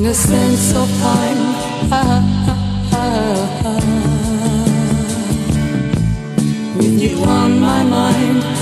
in the sense of time. With you on my mind.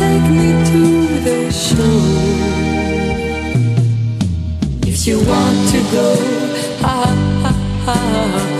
take me to the show. If you want to go, ha ha ha.